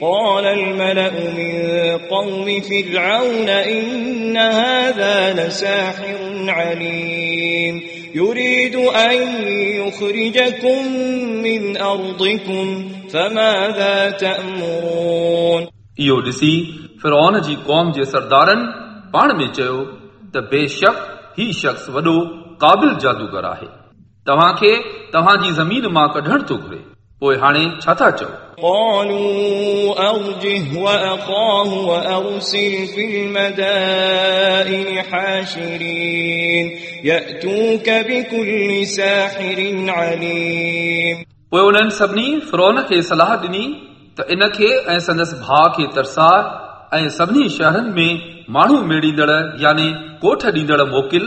قال الملأ من قوم فرعون إن هذا لساحر عليم يريد أن يخرجكم من أرضكم فماذا تأمرون इहो ॾिसी फिरौन जी क़ौम जे सरदारनि पाण में चयो त बेशक ही शख़्स वॾो क़ाबिल जादूगर आहे तव्हांखे तव्हांजी ज़मीन मां कढण थो घुरे پوءِ هاڻي ڇا ٿا چئو؟ پوءِ انهن سڀني فرون کي صلاح ڏني ته ان کي ۽ سندس ڀاءُ کي ترسار ۽ سڀني شهرن ۾ ماڻهو ميڙيندڙ يعني ڪوٺ ڏيندڙ موڪل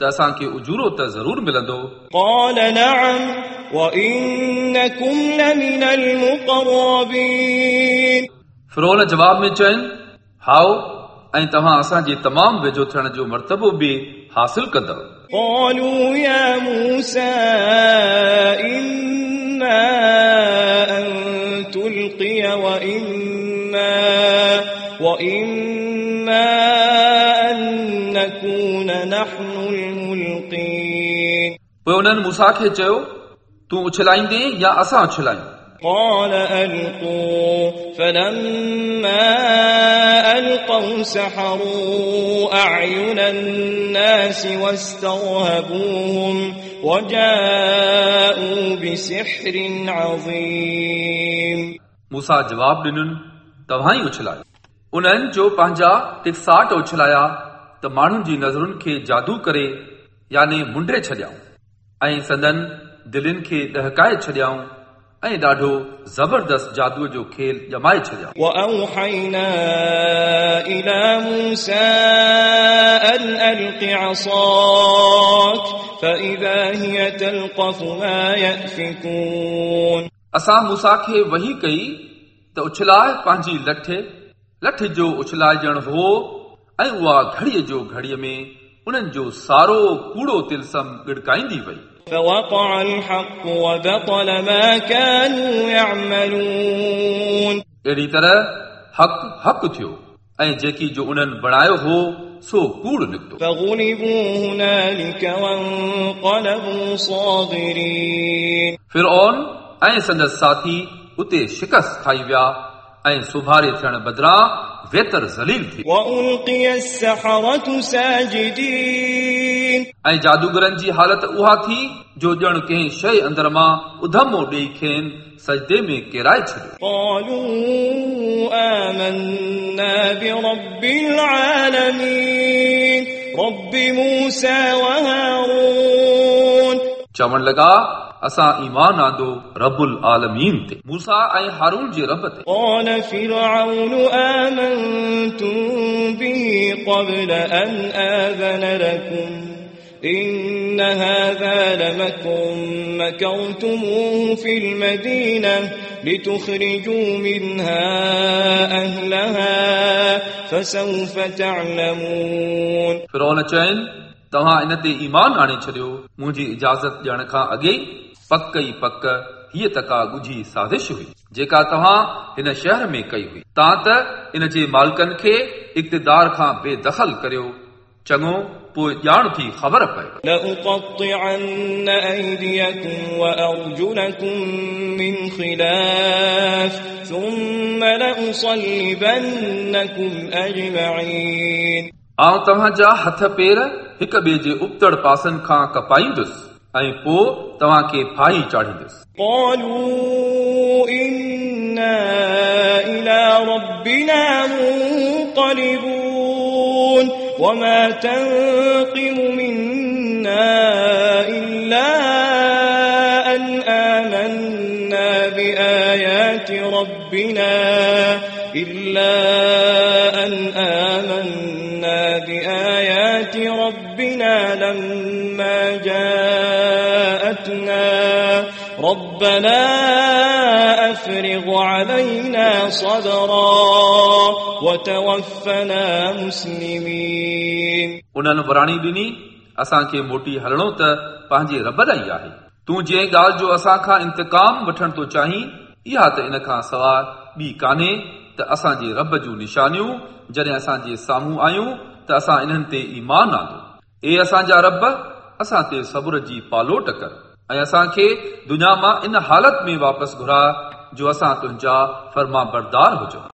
त असांखे उजूरो त ज़रूरु मिलंदो قال نعم وإنكم لمن المقربين फिरौन जवाब में चयनि हाओ ऐं तव्हां असांजे तमामु वेझो थियण जो मर्तबो बि हासिल कंदव قالوا يا موسى إما أن تلقي وإما وإما पोइ उन्हनि मूसा खे चयो तूं उछलाईंदे या असां उछलायूं قال ألقوا فلما ألقوا سحروا أعين الناس واسترهبوهم وجاءوا بسحر عظيم मूसा जवाब ॾिनुनि तव्हां ई उछलायो उन्हनि जो पंहिंजा टिकसाट उछलाया त माण्हुनि जी नज़रुनि खे जादू करे याने मुंडे छॾियाऊं ऐं संदन दिलनि खे ॾहकाए छॾियाऊं ऐं ॾाढो ज़बरदस्त जादूअ जो खेल ॼमाए छॾियाऊं وأوحينا إلى موسى أن ألق عصاك فإذا هي تلقف ما يأفكون असां मूसा खे वही कई त उछलाए पंहिंजी लठ लठ जो उछलाइजण हो ऐं उहा घड़ीअ जो घड़ीअ में उन्हनि जो सारो कूड़ो तिलसम गिड़काईंदी वई فوقع الحق وبطل ما كانوا يعملون अहिड़ी तरह हक़ हक़ थियो ऐं जेकी जो उन्हनि बणायो हो सो कूड़ निकितो فغلبوا هنالك وانقلبوا صاغرين फिरौन ऐं संदसि साथी उते शिकस्त खाई विया ऐं सुभारे थियण बदिरां वेतर ज़लील थी وألقي السحرة ساجدين ऐं जादूगरनि जी हालत उहा थी जो ॼण कंहिं शइ अंदर मां उधमो ॾेई खेनि सजदे में केराए छॾियो قالوا آمنا برب العالمين رب موسى وهارون चवण लॻा असां ईमान आंदो रबुल आलमीन ते मूसा ऐं हारून जे रब ते قال فرعون آمنتم به قبل أن آذن لكم إن هذا لمكر مكرتموه في المدينة لتخرجوا منها أهلها فسوف تعلمون फिरौन चयनि तव्हां इन ते ईमान आणे छॾियो मुंहिंजी इजाज़त ॾियण खां अॻे पक ई पक हीअ त का ॻुझी साज़िश हुई जेका तव्हां हिन शहर में कई हुई तव्हां त इन जे मालिकनि खे इक़्तदार खां बेदख़ल करियो चङो पोइ ॼाण थी ख़बर पए لأقطعن أيديكم وأرجلكم من خلاف ثم لأصلبنكم أجمعين आउं तव्हांजा हथ पेर हिक ॿिए जे उबतड़ पासनि खां कपाईंदुसि ऐं पोइ तव्हांखे फाही चाढ़ींदुसि قالوا إنا إلى ربنا منقلبون وما تنقم منا إلا أن آمنا بآيات ربنا إلا أن آمنا بآيات ربنا لما جاءتنا ربنا علينا صبرا وتوفنا مسلمين उन्हनि वराणी ॾिनी असांखे मोटी हलणो त पंहिंजे रब ॾांहुं आहे तूं जंहिं ॻाल्हि जो असां खां इंतकाम वठण थो चाहीं इहा त इन खां सवाइ ॿी कान्हे त असांजे रब जूं निशानियूं जॾहिं असांजे साम्हूं आयूं त असां इन्हनि ते ईमान आंदो ए असांजा रब असां ते सब्र जी पालोट कर ऐं असांखे दुनिया मां इन हालत में वापसि घुरा جو اسا تنجا فرما بردار ہو جو